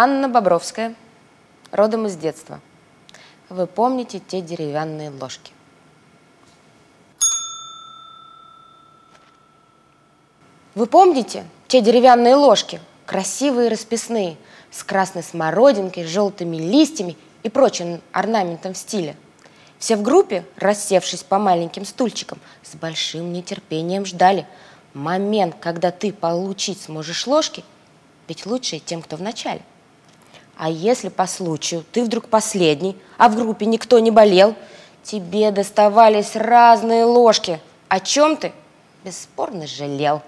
Анна Бобровская, родом из детства. Вы помните те деревянные ложки? Вы помните те деревянные ложки? Красивые расписные, с красной смородинкой, желтыми листьями и прочим орнаментом в стиле. Все в группе, рассевшись по маленьким стульчикам, с большим нетерпением ждали момент, когда ты получить сможешь ложки, ведь лучше тем, кто в начале. А если по случаю ты вдруг последний, а в группе никто не болел, тебе доставались разные ложки. О чем ты бесспорно жалел.